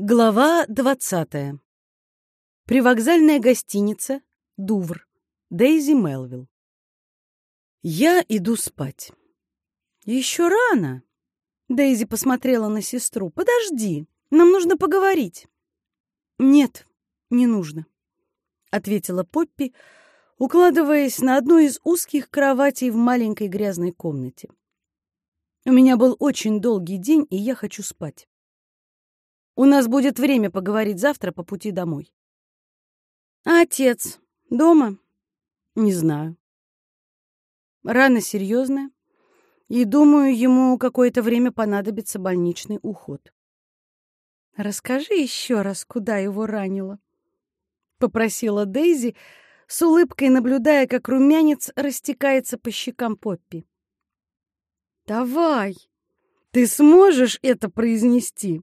Глава двадцатая. Привокзальная гостиница «Дувр». Дейзи Мелвилл. Я иду спать. Еще рано. Дейзи посмотрела на сестру. Подожди, нам нужно поговорить. Нет, не нужно, ответила Поппи, укладываясь на одну из узких кроватей в маленькой грязной комнате. У меня был очень долгий день, и я хочу спать. У нас будет время поговорить завтра по пути домой. А отец дома? Не знаю. Рана серьезная, и, думаю, ему какое-то время понадобится больничный уход. Расскажи еще раз, куда его ранило, попросила Дейзи, с улыбкой наблюдая, как румянец растекается по щекам Поппи. Давай, ты сможешь это произнести?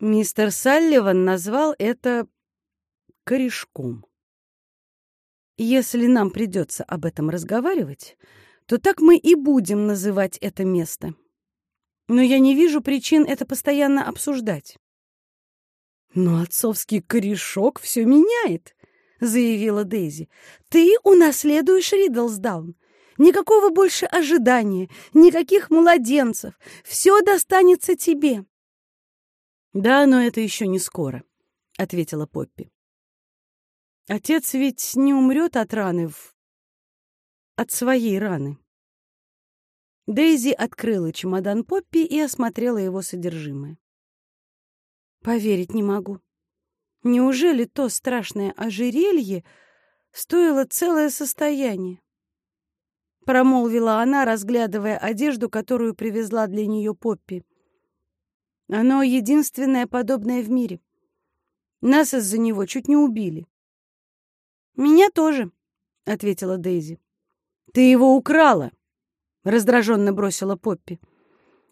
Мистер Салливан назвал это корешком. Если нам придется об этом разговаривать, то так мы и будем называть это место. Но я не вижу причин это постоянно обсуждать. Но отцовский корешок все меняет, заявила Дейзи. Ты унаследуешь Ридлсдаун. Никакого больше ожидания, никаких младенцев. Все достанется тебе. «Да, но это еще не скоро», — ответила Поппи. «Отец ведь не умрет от раны в... от своей раны». Дейзи открыла чемодан Поппи и осмотрела его содержимое. «Поверить не могу. Неужели то страшное ожерелье стоило целое состояние?» Промолвила она, разглядывая одежду, которую привезла для нее Поппи. Оно единственное подобное в мире. Нас из-за него чуть не убили. Меня тоже, ответила Дейзи. Ты его украла, раздраженно бросила Поппи.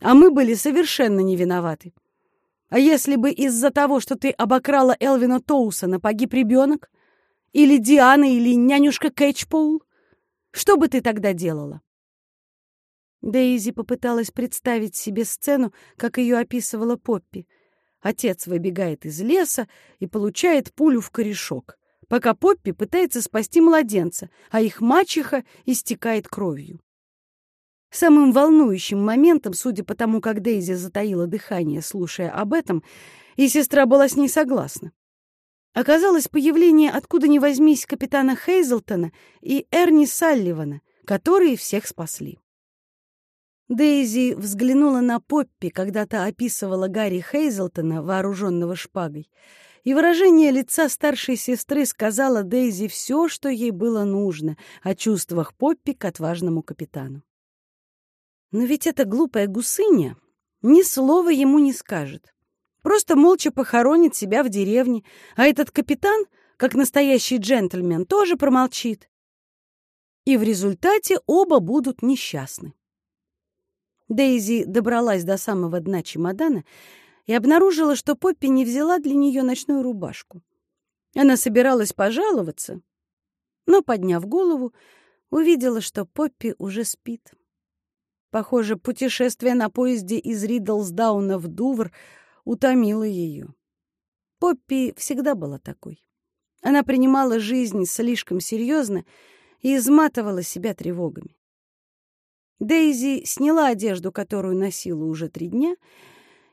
А мы были совершенно не виноваты. А если бы из-за того, что ты обокрала Элвина Тоусона, погиб ребенок? Или Диана, или нянюшка Кэтчпоул? Что бы ты тогда делала? Дейзи попыталась представить себе сцену, как ее описывала Поппи. Отец выбегает из леса и получает пулю в корешок, пока Поппи пытается спасти младенца, а их мачеха истекает кровью. Самым волнующим моментом, судя по тому, как Дейзи затаила дыхание, слушая об этом, и сестра была с ней согласна. Оказалось появление откуда ни возьмись капитана Хейзелтона и Эрни Салливана, которые всех спасли. Дейзи взглянула на Поппи, когда та описывала Гарри Хейзелтона, вооруженного шпагой, и выражение лица старшей сестры сказала Дейзи все, что ей было нужно о чувствах Поппи к отважному капитану. Но ведь эта глупая гусыня ни слова ему не скажет. Просто молча похоронит себя в деревне, а этот капитан, как настоящий джентльмен, тоже промолчит. И в результате оба будут несчастны. Дейзи добралась до самого дна чемодана и обнаружила, что Поппи не взяла для нее ночную рубашку. Она собиралась пожаловаться, но, подняв голову, увидела, что Поппи уже спит. Похоже, путешествие на поезде из Ридлсдауна в Дувр утомило ее. Поппи всегда была такой. Она принимала жизнь слишком серьезно и изматывала себя тревогами. Дейзи сняла одежду, которую носила уже три дня,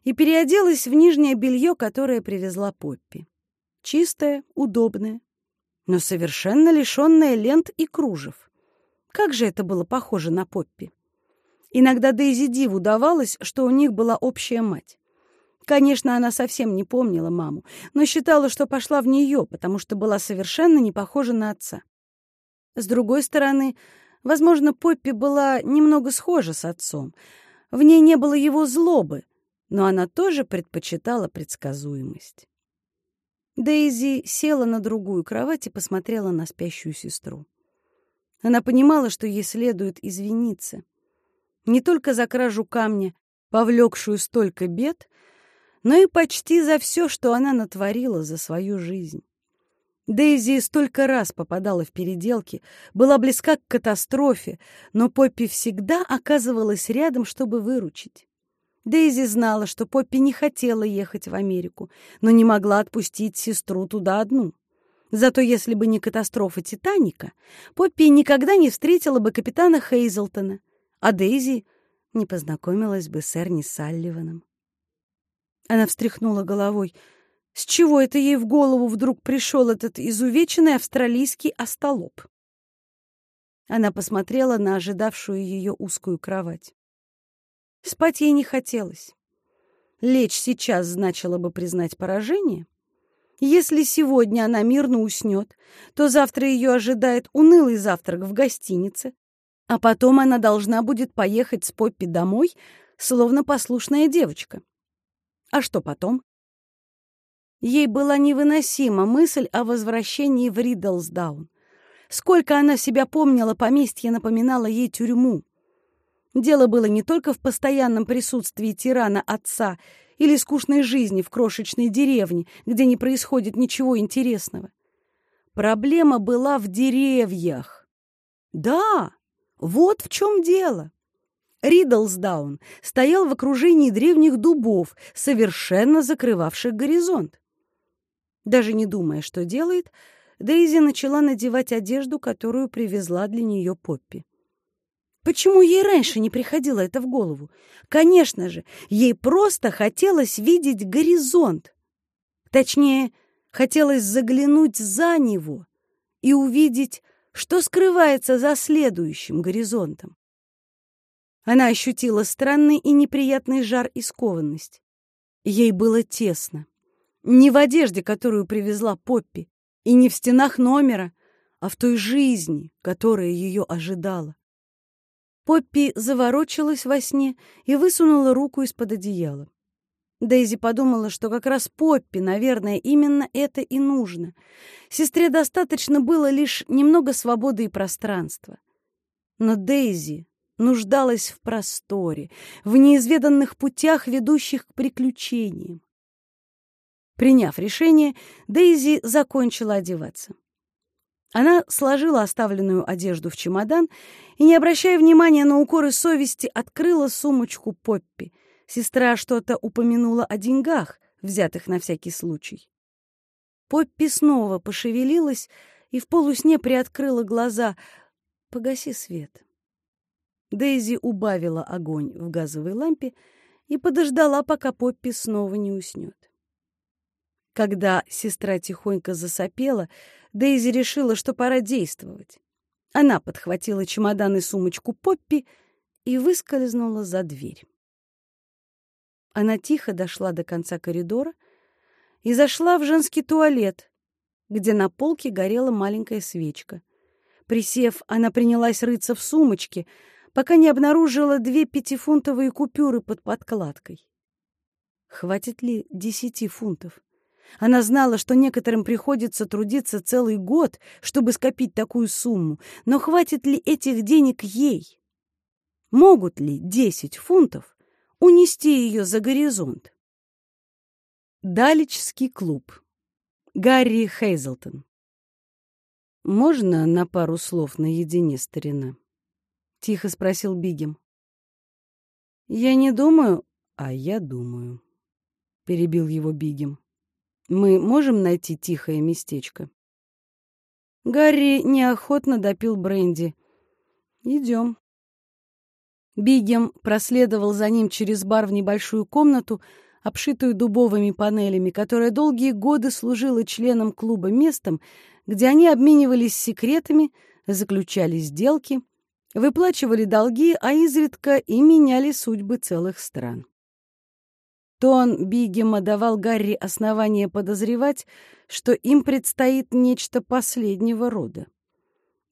и переоделась в нижнее белье, которое привезла Поппи. Чистое, удобное, но совершенно лишенное лент и кружев. Как же это было похоже на Поппи! Иногда Дейзи Диву давалось, что у них была общая мать. Конечно, она совсем не помнила маму, но считала, что пошла в нее, потому что была совершенно не похожа на отца. С другой стороны, Возможно, Поппи была немного схожа с отцом. В ней не было его злобы, но она тоже предпочитала предсказуемость. Дейзи села на другую кровать и посмотрела на спящую сестру. Она понимала, что ей следует извиниться. Не только за кражу камня, повлекшую столько бед, но и почти за все, что она натворила за свою жизнь. Дейзи столько раз попадала в переделки, была близка к катастрофе, но Поппи всегда оказывалась рядом, чтобы выручить. Дейзи знала, что Поппи не хотела ехать в Америку, но не могла отпустить сестру туда одну. Зато если бы не катастрофа «Титаника», Поппи никогда не встретила бы капитана Хейзелтона, а Дейзи не познакомилась бы с Эрни Салливаном. Она встряхнула головой. С чего это ей в голову вдруг пришел этот изувеченный австралийский остолоп? Она посмотрела на ожидавшую ее узкую кровать. Спать ей не хотелось. Лечь сейчас значило бы признать поражение. Если сегодня она мирно уснет, то завтра ее ожидает унылый завтрак в гостинице, а потом она должна будет поехать с Поппи домой, словно послушная девочка. А что потом? Ей была невыносима мысль о возвращении в Риддлсдаун. Сколько она себя помнила, поместье напоминало ей тюрьму. Дело было не только в постоянном присутствии тирана отца или скучной жизни в крошечной деревне, где не происходит ничего интересного. Проблема была в деревьях. Да, вот в чем дело. Риддлсдаун стоял в окружении древних дубов, совершенно закрывавших горизонт. Даже не думая, что делает, Дейзи начала надевать одежду, которую привезла для нее Поппи. Почему ей раньше не приходило это в голову? Конечно же, ей просто хотелось видеть горизонт. Точнее, хотелось заглянуть за него и увидеть, что скрывается за следующим горизонтом. Она ощутила странный и неприятный жар и скованность. Ей было тесно. Не в одежде, которую привезла Поппи, и не в стенах номера, а в той жизни, которая ее ожидала. Поппи заворочилась во сне и высунула руку из-под одеяла. Дейзи подумала, что как раз Поппи, наверное, именно это и нужно. Сестре достаточно было лишь немного свободы и пространства. Но Дейзи нуждалась в просторе, в неизведанных путях, ведущих к приключениям. Приняв решение, Дейзи закончила одеваться. Она сложила оставленную одежду в чемодан и, не обращая внимания на укоры совести, открыла сумочку Поппи. Сестра что-то упомянула о деньгах, взятых на всякий случай. Поппи снова пошевелилась и в полусне приоткрыла глаза. «Погаси свет». Дейзи убавила огонь в газовой лампе и подождала, пока Поппи снова не уснет. Когда сестра тихонько засопела, Дейзи решила, что пора действовать. Она подхватила чемодан и сумочку Поппи и выскользнула за дверь. Она тихо дошла до конца коридора и зашла в женский туалет, где на полке горела маленькая свечка. Присев, она принялась рыться в сумочке, пока не обнаружила две пятифунтовые купюры под подкладкой. Хватит ли десяти фунтов? Она знала, что некоторым приходится трудиться целый год, чтобы скопить такую сумму, но хватит ли этих денег ей? Могут ли десять фунтов унести ее за горизонт? Далечский клуб. Гарри Хейзелтон. «Можно на пару слов наедине, старина?» — тихо спросил Бигем. «Я не думаю, а я думаю», — перебил его Бигем. Мы можем найти тихое местечко?» Гарри неохотно допил бренди. «Идем». Бигем проследовал за ним через бар в небольшую комнату, обшитую дубовыми панелями, которая долгие годы служила членам клуба местом, где они обменивались секретами, заключали сделки, выплачивали долги, а изредка и меняли судьбы целых стран. Тон Бигема давал Гарри основание подозревать, что им предстоит нечто последнего рода.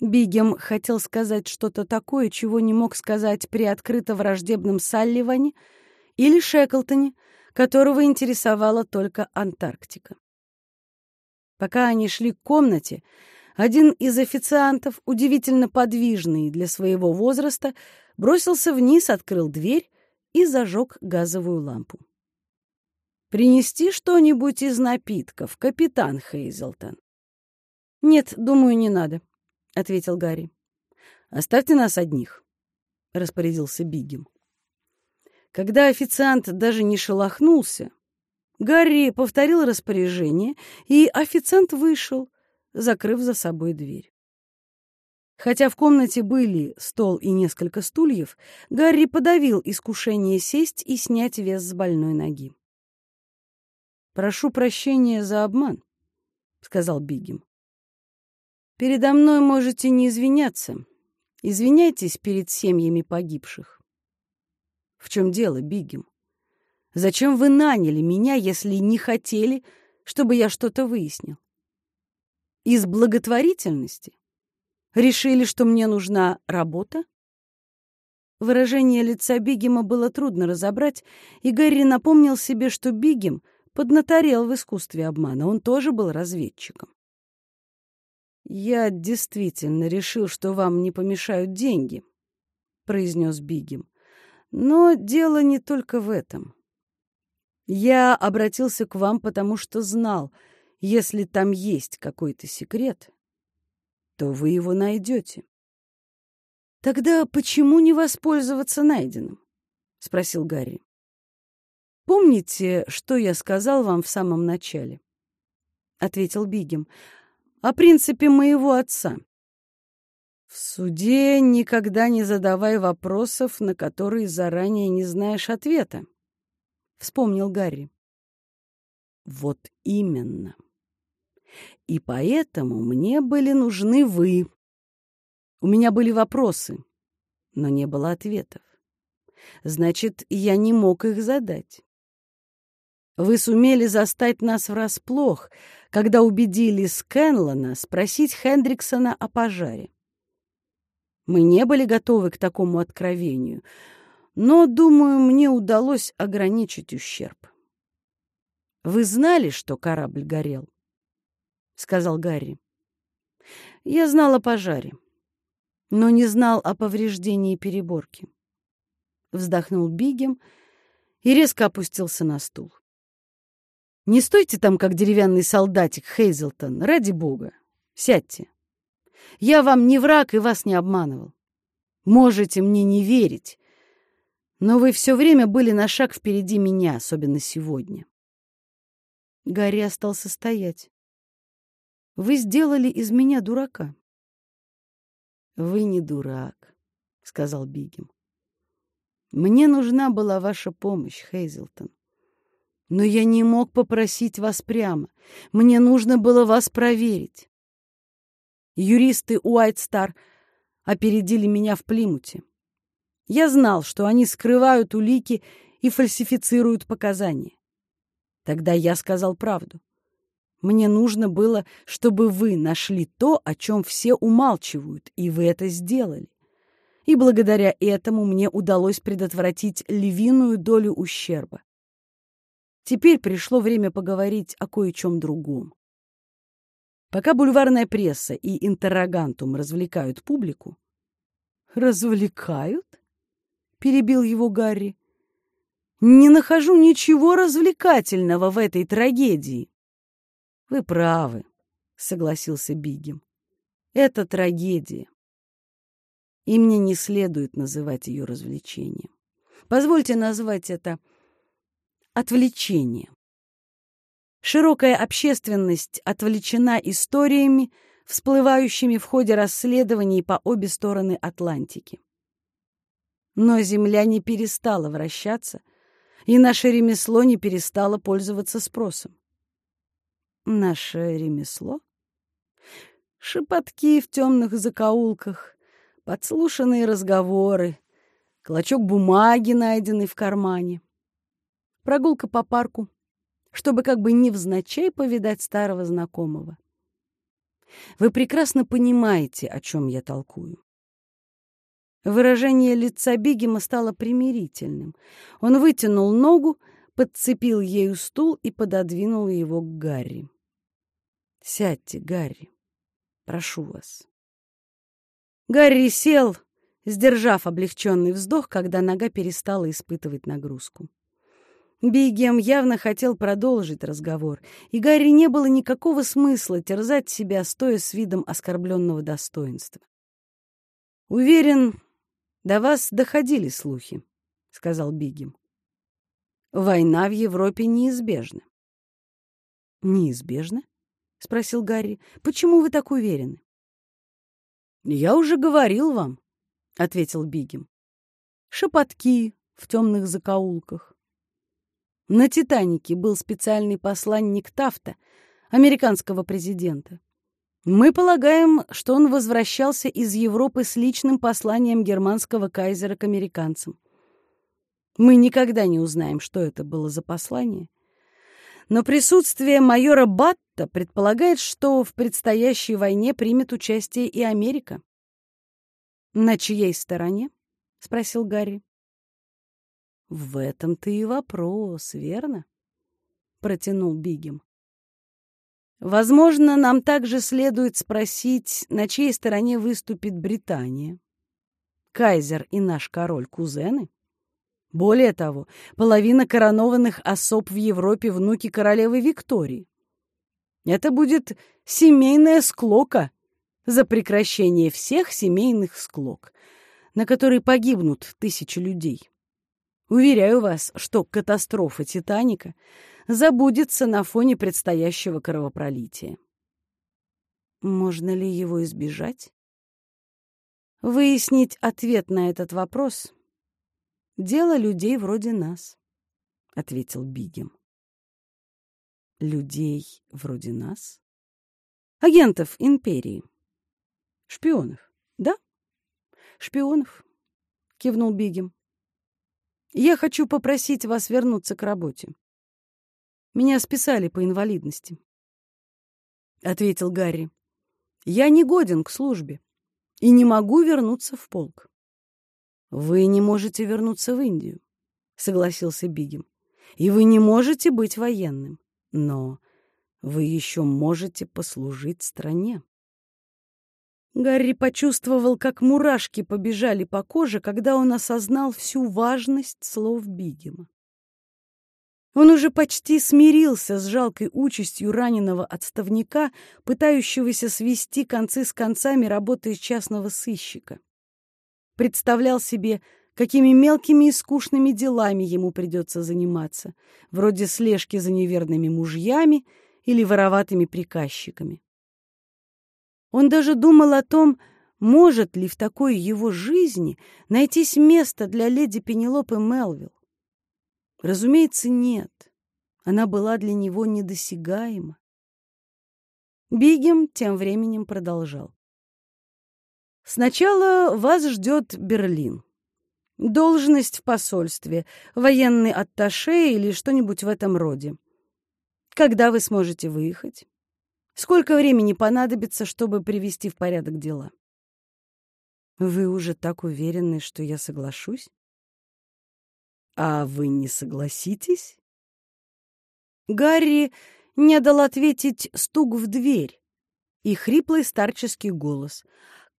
Бигем хотел сказать что-то такое, чего не мог сказать при открыто враждебном Салливане или Шеклтоне, которого интересовала только Антарктика. Пока они шли к комнате, один из официантов, удивительно подвижный для своего возраста, бросился вниз, открыл дверь и зажег газовую лампу. Принести что-нибудь из напитков, капитан Хейзелтон? Нет, думаю, не надо, ответил Гарри. Оставьте нас одних, распорядился Бигем. Когда официант даже не шелохнулся, Гарри повторил распоряжение, и официант вышел, закрыв за собой дверь. Хотя в комнате были стол и несколько стульев, Гарри подавил искушение сесть и снять вес с больной ноги. «Прошу прощения за обман», — сказал Бигем. «Передо мной можете не извиняться. Извиняйтесь перед семьями погибших». «В чем дело, Бигем? Зачем вы наняли меня, если не хотели, чтобы я что-то выяснил? Из благотворительности? Решили, что мне нужна работа?» Выражение лица Бигема было трудно разобрать, и Гарри напомнил себе, что Бигем — поднаторел в искусстве обмана. Он тоже был разведчиком. «Я действительно решил, что вам не помешают деньги», — произнес Бигем. «Но дело не только в этом. Я обратился к вам, потому что знал, если там есть какой-то секрет, то вы его найдете». «Тогда почему не воспользоваться найденным?» — спросил Гарри. «Помните, что я сказал вам в самом начале?» — ответил Бигем. «О принципе моего отца. В суде никогда не задавай вопросов, на которые заранее не знаешь ответа», — вспомнил Гарри. «Вот именно. И поэтому мне были нужны вы. У меня были вопросы, но не было ответов. Значит, я не мог их задать. Вы сумели застать нас врасплох, когда убедили Скэнлона спросить Хендриксона о пожаре. Мы не были готовы к такому откровению, но, думаю, мне удалось ограничить ущерб. «Вы знали, что корабль горел?» — сказал Гарри. «Я знал о пожаре, но не знал о повреждении переборки». Вздохнул Бигем и резко опустился на стул. Не стойте там, как деревянный солдатик, Хейзелтон, ради бога. Сядьте. Я вам не враг и вас не обманывал. Можете мне не верить, но вы все время были на шаг впереди меня, особенно сегодня. Гарри остался стоять. Вы сделали из меня дурака. Вы не дурак, сказал Бигем. Мне нужна была ваша помощь, Хейзелтон. Но я не мог попросить вас прямо. Мне нужно было вас проверить. Юристы Уайтстар опередили меня в Плимуте. Я знал, что они скрывают улики и фальсифицируют показания. Тогда я сказал правду. Мне нужно было, чтобы вы нашли то, о чем все умалчивают, и вы это сделали. И благодаря этому мне удалось предотвратить львиную долю ущерба. Теперь пришло время поговорить о кое-чем другом. Пока бульварная пресса и интеррогантум развлекают публику... «Развлекают?» — перебил его Гарри. «Не нахожу ничего развлекательного в этой трагедии». «Вы правы», — согласился Бигем. «Это трагедия. И мне не следует называть ее развлечением. Позвольте назвать это Отвлечение. Широкая общественность отвлечена историями, всплывающими в ходе расследований по обе стороны Атлантики. Но Земля не перестала вращаться, и наше ремесло не перестало пользоваться спросом. Наше ремесло? Шепотки в темных закоулках, подслушанные разговоры, клочок бумаги, найденный в кармане прогулка по парку, чтобы как бы невзначай повидать старого знакомого. Вы прекрасно понимаете, о чем я толкую. Выражение лица Бигема стало примирительным. Он вытянул ногу, подцепил ею стул и пододвинул его к Гарри. «Сядьте, Гарри, прошу вас». Гарри сел, сдержав облегченный вздох, когда нога перестала испытывать нагрузку. Бигем явно хотел продолжить разговор, и Гарри не было никакого смысла терзать себя, стоя с видом оскорбленного достоинства. «Уверен, до вас доходили слухи», — сказал Бигем. Война в Европе неизбежна. Неизбежна? спросил Гарри. Почему вы так уверены? Я уже говорил вам, ответил Бигем. Шепотки в темных закоулках. На «Титанике» был специальный посланник Тафта, американского президента. Мы полагаем, что он возвращался из Европы с личным посланием германского кайзера к американцам. Мы никогда не узнаем, что это было за послание. Но присутствие майора Батта предполагает, что в предстоящей войне примет участие и Америка. «На чьей стороне?» — спросил Гарри. «В этом-то и вопрос, верно?» — протянул Бигем. «Возможно, нам также следует спросить, на чьей стороне выступит Британия. Кайзер и наш король кузены? Более того, половина коронованных особ в Европе внуки королевы Виктории. Это будет семейная склока за прекращение всех семейных склок, на которой погибнут тысячи людей. Уверяю вас, что катастрофа «Титаника» забудется на фоне предстоящего кровопролития. Можно ли его избежать? Выяснить ответ на этот вопрос — дело людей вроде нас, — ответил Бигем. Людей вроде нас? Агентов империи. Шпионов, да? Шпионов, — кивнул Бигем. Я хочу попросить вас вернуться к работе. Меня списали по инвалидности. Ответил Гарри. Я не годен к службе и не могу вернуться в полк. Вы не можете вернуться в Индию, согласился Бигем. И вы не можете быть военным, но вы еще можете послужить стране. Гарри почувствовал, как мурашки побежали по коже, когда он осознал всю важность слов Бигема. Он уже почти смирился с жалкой участью раненого отставника, пытающегося свести концы с концами, работая частного сыщика. Представлял себе, какими мелкими и скучными делами ему придется заниматься, вроде слежки за неверными мужьями или вороватыми приказчиками. Он даже думал о том, может ли в такой его жизни найтись место для леди Пенелопы Мелвилл. Разумеется, нет. Она была для него недосягаема. Бигем тем временем продолжал. Сначала вас ждет Берлин. Должность в посольстве, военный атташе или что-нибудь в этом роде. Когда вы сможете выехать? Сколько времени понадобится, чтобы привести в порядок дела? Вы уже так уверены, что я соглашусь? А вы не согласитесь? Гарри не дал ответить стук в дверь и хриплый старческий голос.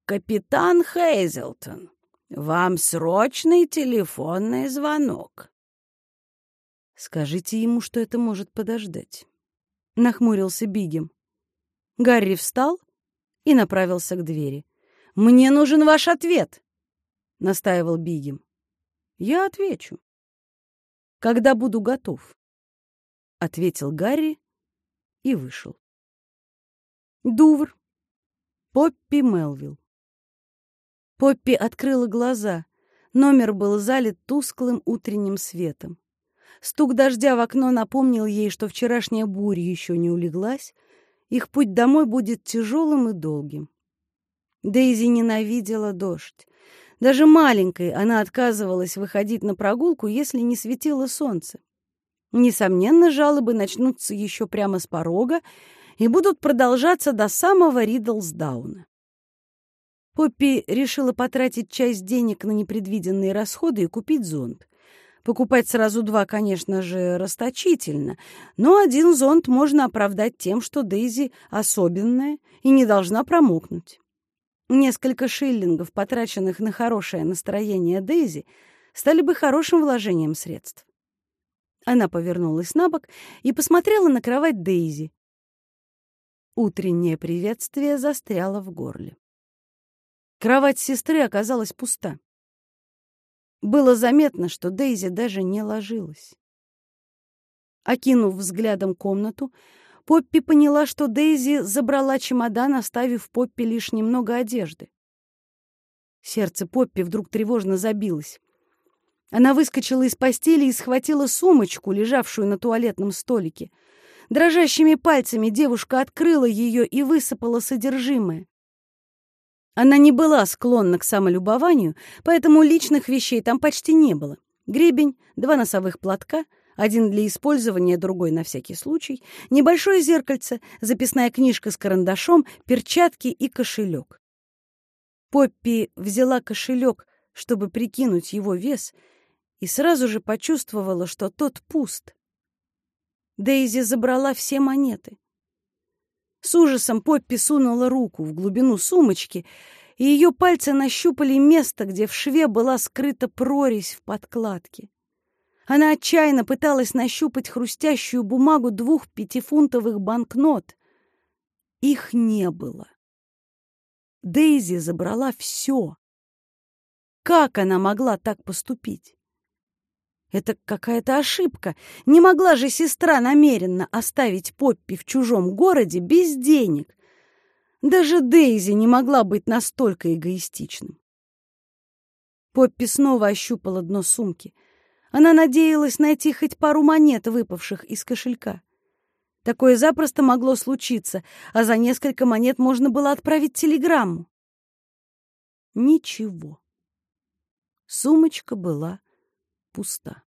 «Капитан Хейзелтон, вам срочный телефонный звонок». «Скажите ему, что это может подождать», — нахмурился Бигем. Гарри встал и направился к двери. «Мне нужен ваш ответ», — настаивал Бигем. «Я отвечу, когда буду готов», — ответил Гарри и вышел. Дувр. Поппи Мелвилл. Поппи открыла глаза. Номер был залит тусклым утренним светом. Стук дождя в окно напомнил ей, что вчерашняя буря еще не улеглась, их путь домой будет тяжелым и долгим. Дейзи ненавидела дождь. Даже маленькой она отказывалась выходить на прогулку, если не светило солнце. Несомненно, жалобы начнутся еще прямо с порога и будут продолжаться до самого Ридлсдауна. Поппи решила потратить часть денег на непредвиденные расходы и купить зонт. Покупать сразу два, конечно же, расточительно, но один зонт можно оправдать тем, что Дейзи особенная и не должна промокнуть. Несколько шиллингов, потраченных на хорошее настроение Дейзи, стали бы хорошим вложением средств. Она повернулась на бок и посмотрела на кровать Дейзи. Утреннее приветствие застряло в горле. Кровать сестры оказалась пуста. Было заметно, что Дейзи даже не ложилась. Окинув взглядом комнату, Поппи поняла, что Дейзи забрала чемодан, оставив Поппи лишь немного одежды. Сердце Поппи вдруг тревожно забилось. Она выскочила из постели и схватила сумочку, лежавшую на туалетном столике. Дрожащими пальцами девушка открыла ее и высыпала содержимое. Она не была склонна к самолюбованию, поэтому личных вещей там почти не было. Гребень, два носовых платка, один для использования, другой на всякий случай, небольшое зеркальце, записная книжка с карандашом, перчатки и кошелек. Поппи взяла кошелек, чтобы прикинуть его вес, и сразу же почувствовала, что тот пуст. Дейзи забрала все монеты. С ужасом Поппи сунула руку в глубину сумочки, и ее пальцы нащупали место, где в шве была скрыта прорезь в подкладке. Она отчаянно пыталась нащупать хрустящую бумагу двух пятифунтовых банкнот. Их не было. Дейзи забрала все. Как она могла так поступить? Это какая-то ошибка. Не могла же сестра намеренно оставить Поппи в чужом городе без денег. Даже Дейзи не могла быть настолько эгоистичным. Поппи снова ощупала дно сумки. Она надеялась найти хоть пару монет, выпавших из кошелька. Такое запросто могло случиться, а за несколько монет можно было отправить телеграмму. Ничего. Сумочка была пуста.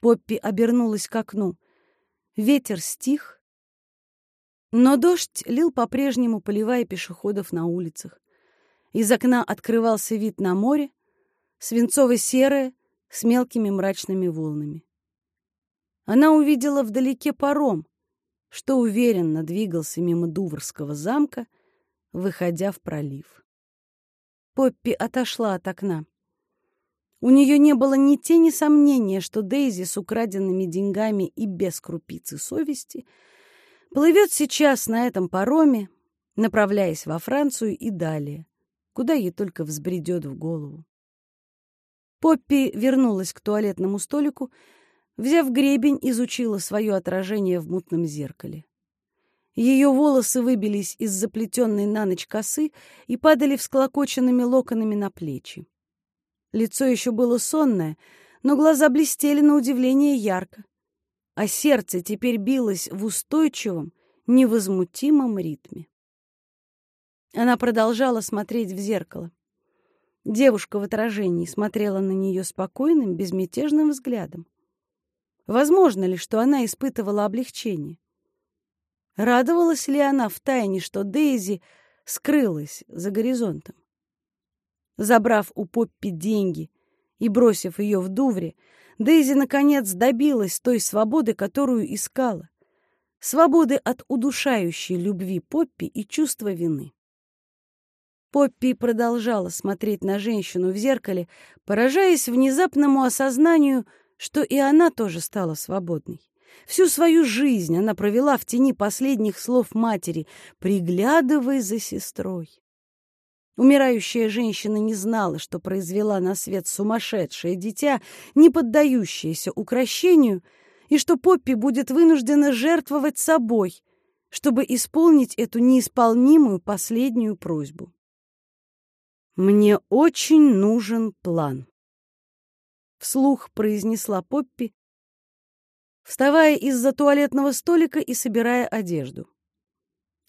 Поппи обернулась к окну. Ветер стих, но дождь лил по-прежнему, поливая пешеходов на улицах. Из окна открывался вид на море, свинцово-серое, с мелкими мрачными волнами. Она увидела вдалеке паром, что уверенно двигался мимо Дуврского замка, выходя в пролив. Поппи отошла от окна. У нее не было ни тени сомнения, что Дейзи с украденными деньгами и без крупицы совести плывет сейчас на этом пароме, направляясь во Францию и далее, куда ей только взбредет в голову. Поппи вернулась к туалетному столику, взяв гребень, изучила свое отражение в мутном зеркале. Ее волосы выбились из заплетенной на ночь косы и падали всклокоченными локонами на плечи. Лицо еще было сонное, но глаза блестели на удивление ярко, а сердце теперь билось в устойчивом, невозмутимом ритме. Она продолжала смотреть в зеркало. Девушка в отражении смотрела на нее спокойным, безмятежным взглядом. Возможно ли, что она испытывала облегчение? Радовалась ли она втайне, что Дейзи скрылась за горизонтом? Забрав у Поппи деньги и бросив ее в Дувре, Дейзи, наконец, добилась той свободы, которую искала. Свободы от удушающей любви Поппи и чувства вины. Поппи продолжала смотреть на женщину в зеркале, поражаясь внезапному осознанию, что и она тоже стала свободной. Всю свою жизнь она провела в тени последних слов матери «приглядывай за сестрой». Умирающая женщина не знала, что произвела на свет сумасшедшее дитя, не поддающееся укращению, и что Поппи будет вынуждена жертвовать собой, чтобы исполнить эту неисполнимую последнюю просьбу. «Мне очень нужен план», — вслух произнесла Поппи, вставая из-за туалетного столика и собирая одежду.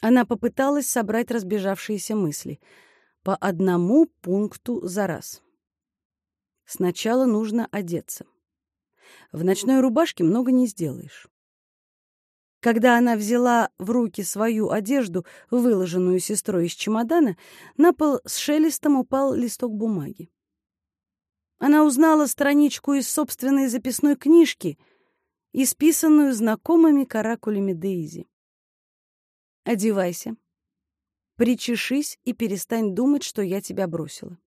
Она попыталась собрать разбежавшиеся мысли — по одному пункту за раз. Сначала нужно одеться. В ночной рубашке много не сделаешь. Когда она взяла в руки свою одежду, выложенную сестрой из чемодана, на пол с шелестом упал листок бумаги. Она узнала страничку из собственной записной книжки, исписанную знакомыми каракулями Дейзи. «Одевайся», Причешись и перестань думать, что я тебя бросила.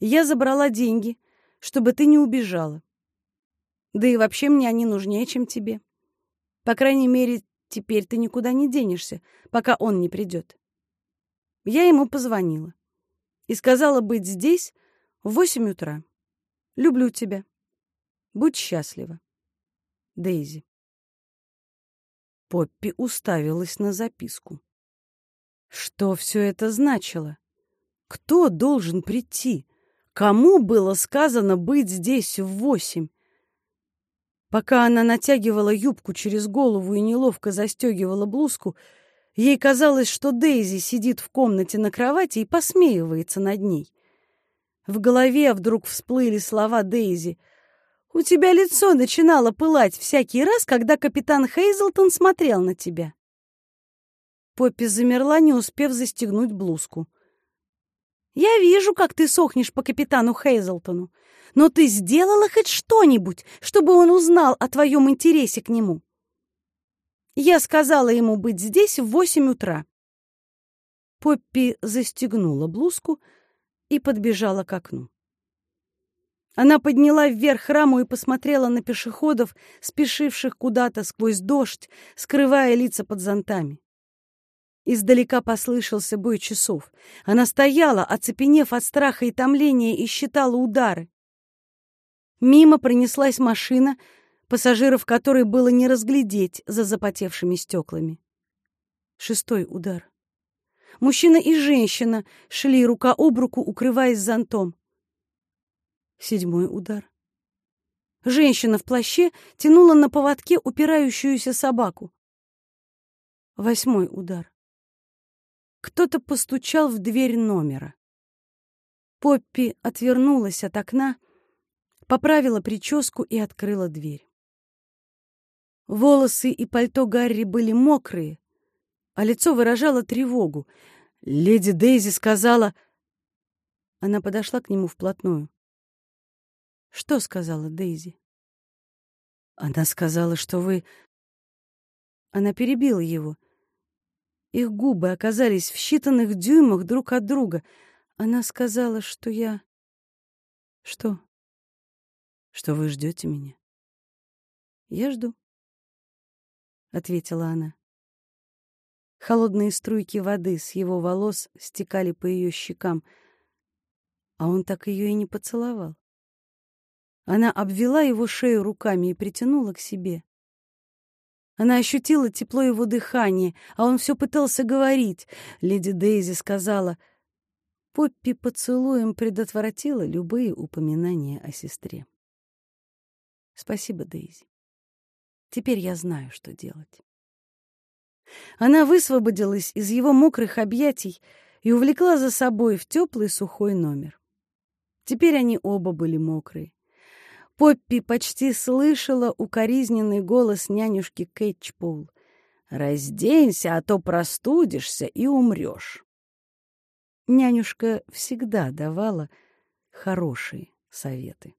Я забрала деньги, чтобы ты не убежала. Да и вообще мне они нужнее, чем тебе. По крайней мере, теперь ты никуда не денешься, пока он не придет. Я ему позвонила и сказала быть здесь в восемь утра. Люблю тебя. Будь счастлива. Дейзи. Поппи уставилась на записку. Что все это значило? Кто должен прийти? Кому было сказано быть здесь в восемь? Пока она натягивала юбку через голову и неловко застегивала блузку, ей казалось, что Дейзи сидит в комнате на кровати и посмеивается над ней. В голове вдруг всплыли слова Дейзи. «У тебя лицо начинало пылать всякий раз, когда капитан Хейзлтон смотрел на тебя». Поппи замерла, не успев застегнуть блузку. «Я вижу, как ты сохнешь по капитану Хейзлтону. Но ты сделала хоть что-нибудь, чтобы он узнал о твоем интересе к нему?» Я сказала ему быть здесь в восемь утра. Поппи застегнула блузку и подбежала к окну. Она подняла вверх раму и посмотрела на пешеходов, спешивших куда-то сквозь дождь, скрывая лица под зонтами. Издалека послышался бой часов. Она стояла, оцепенев от страха и томления, и считала удары. Мимо пронеслась машина, пассажиров которой было не разглядеть за запотевшими стеклами. Шестой удар. Мужчина и женщина шли рука об руку, укрываясь зонтом. Седьмой удар. Женщина в плаще тянула на поводке упирающуюся собаку. Восьмой удар. Кто-то постучал в дверь номера. Поппи отвернулась от окна, поправила прическу и открыла дверь. Волосы и пальто Гарри были мокрые, а лицо выражало тревогу. Леди Дейзи сказала... Она подошла к нему вплотную. «Что сказала Дейзи?» «Она сказала, что вы...» Она перебила его. Их губы оказались в считанных дюймах друг от друга. Она сказала, что я... Что? Что вы ждете меня? Я жду, — ответила она. Холодные струйки воды с его волос стекали по ее щекам, а он так ее и не поцеловал. Она обвела его шею руками и притянула к себе. Она ощутила тепло его дыхания, а он все пытался говорить. Леди Дейзи сказала, Поппи поцелуем предотвратила любые упоминания о сестре. Спасибо, Дейзи. Теперь я знаю, что делать. Она высвободилась из его мокрых объятий и увлекла за собой в теплый сухой номер. Теперь они оба были мокрые. Поппи почти слышала укоризненный голос нянюшки Кэтчпул. «Разденься, а то простудишься и умрешь». Нянюшка всегда давала хорошие советы.